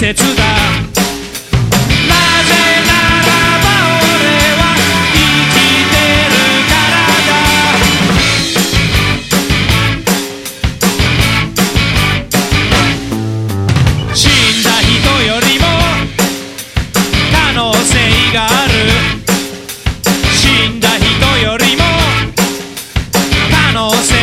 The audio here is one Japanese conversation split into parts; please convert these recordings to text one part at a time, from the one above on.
切だ。なぜならば俺は生きてるからだ。死んだ人よりも可能性がある。死んだ人よりも可能性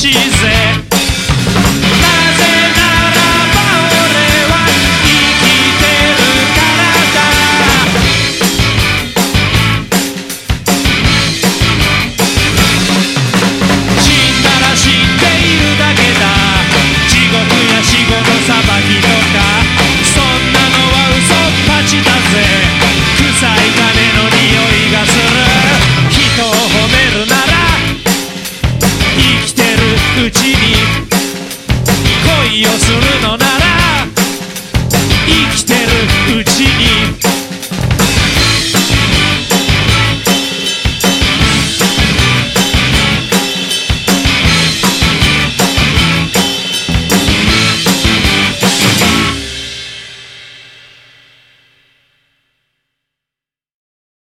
she's Tudo